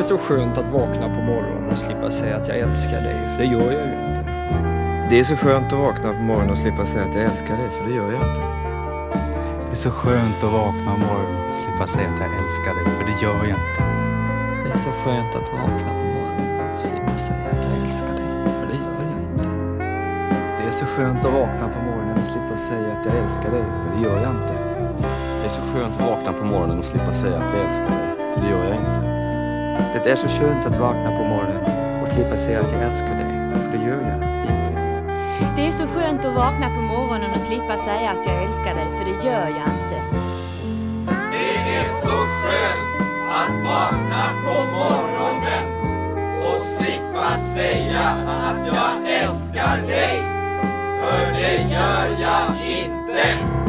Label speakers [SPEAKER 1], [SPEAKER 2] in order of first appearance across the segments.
[SPEAKER 1] är så skönt att vakna på morgonen och slippa säga att jag älskar dig, för det gör jag ju inte.
[SPEAKER 2] Det är så skönt att vakna på morgonen och slippa säga att jag älskar dig, för det gör jag inte.
[SPEAKER 3] Det är så skönt att vakna på morgonen och slippa säga att jag älskar dig, för det gör jag inte.
[SPEAKER 1] Det är så skönt att vakna på morgonen och slippa säga att jag älskar dig, för det gör jag inte.
[SPEAKER 4] Det är så skönt att vakna på morgonen och slippa säga att jag älskar dig, för det gör jag inte.
[SPEAKER 5] Det är så skönt att vakna på morgonen och slippa säga att jag älskar dig, för det gör jag inte.
[SPEAKER 6] Det är så skönt att vakna på morgonen och slippa säga att jag älskar dig, för det gör jag inte.
[SPEAKER 7] Det är så skönt att vakna på morgonen och slippa säga att jag älskar dig, för det gör jag inte.
[SPEAKER 8] Det är så skönt att vakna på morgonen och slippa säga att jag älskar dig, för det gör jag inte.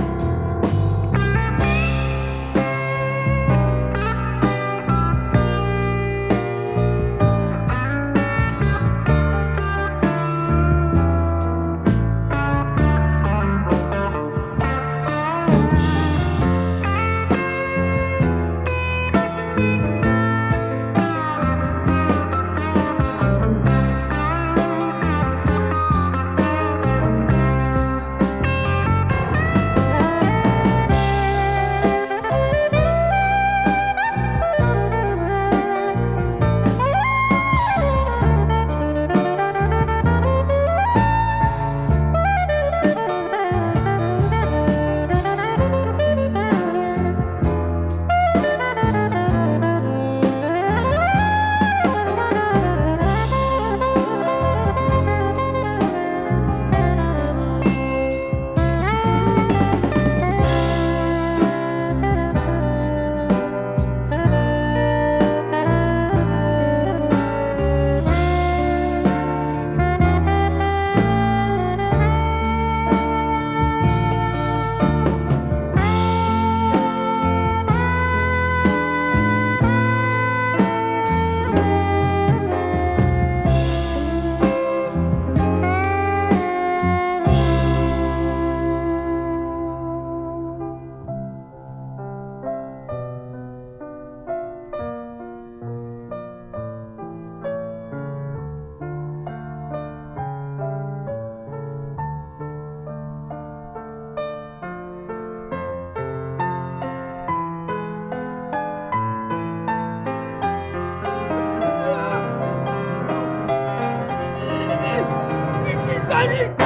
[SPEAKER 9] 你